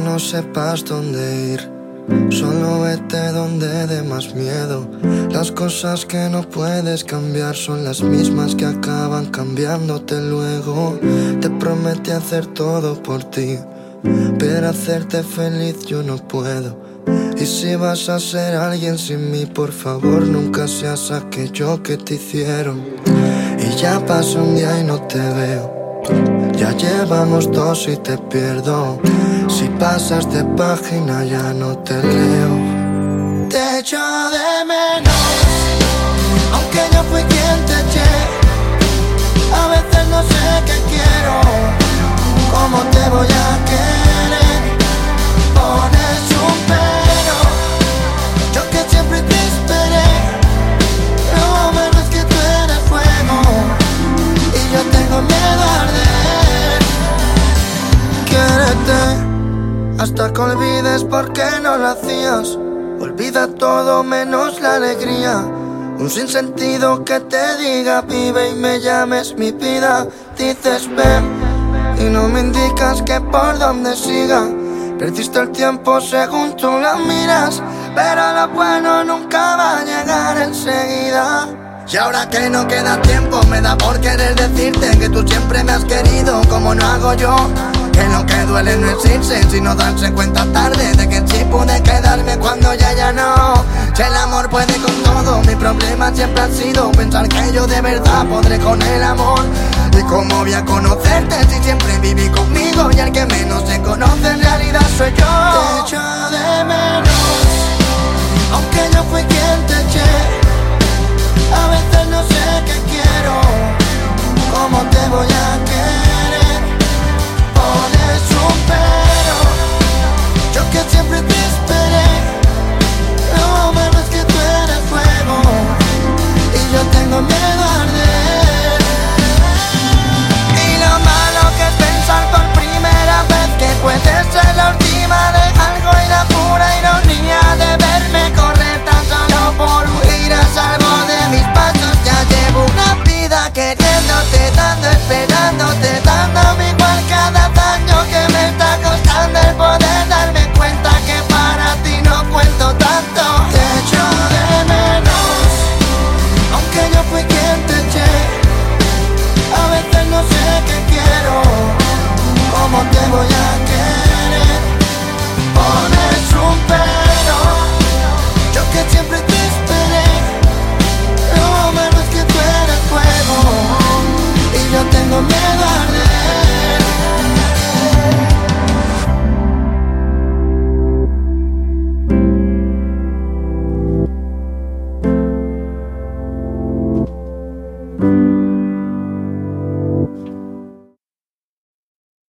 no sepas dónde ir. Solo vete donde dé más miedo. Las cosas que no puedes cambiar son las mismas que acaban cambiándote luego. Te prometí hacer todo por ti, pero hacerte feliz yo no puedo. Y si vas a ser alguien sin mí, por favor nunca seas aquello que te hicieron. Y ya pasó un día y no te veo. Ya llevamos dos y te pierdo. Si pasas de página ya no te leo. Te echo de menos, aunque yo fui quien te eché. Hasta que olvides por qué no lo hacías. Olvida todo menos la alegría. Un sinsentido que te diga vive y me llames mi vida. Dices ven y no me indicas que por dónde siga. Perdiste el tiempo según tú la miras, pero lo bueno nunca va a llegar enseguida. Y ahora que no queda tiempo, me da por querer decirte que tú siempre me has querido como no hago yo. Que lo que duele no es irse, sino darse cuenta tarde de que sí pude quedarme cuando ya ya no. Que el amor puede con todo, mi problema siempre ha sido pensar que yo de verdad podré con el amor. ¿Y cómo voy a conocerte si siempre viví conmigo y el que menos se conoce en realidad soy yo? Te echo de menos. Y lo malo que es pensar por primera vez que puede ser la última de algo y la pura ironía de verme correr tan solo por huir a salvo de mis pasos. Ya llevo una vida queriéndote, dando, esperando.